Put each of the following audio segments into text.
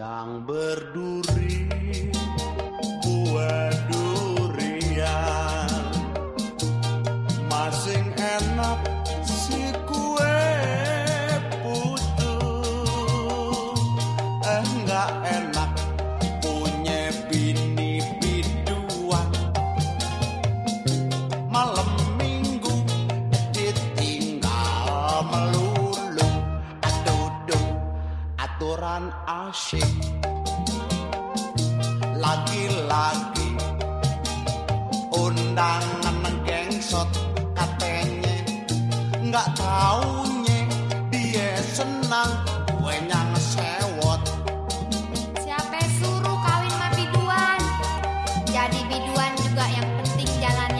yang berduri. koran asyik. Lagi-lagi Undangan menggengsot katanya Nggak taunya dia senang Gue sewot. Siapa suruh kawin sama biduan? Jadi biduan juga yang penting jalannya.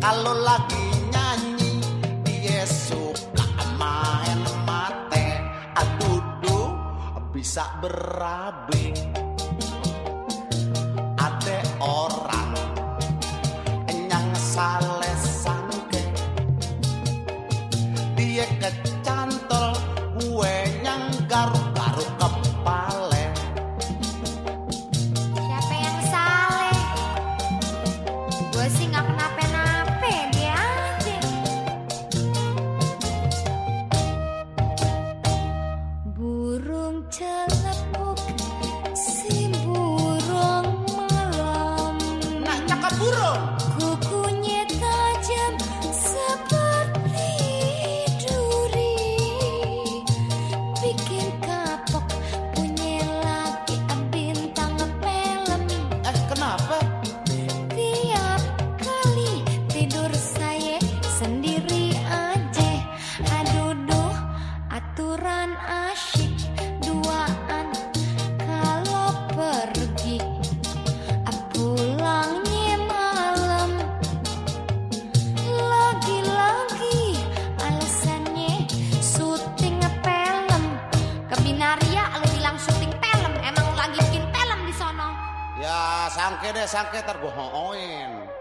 kalau lagi nyanyi dia suka main mate. Atudu bisa berabe. Ada orang yang salesan ke dia kecil sangke deh sangke tergohoin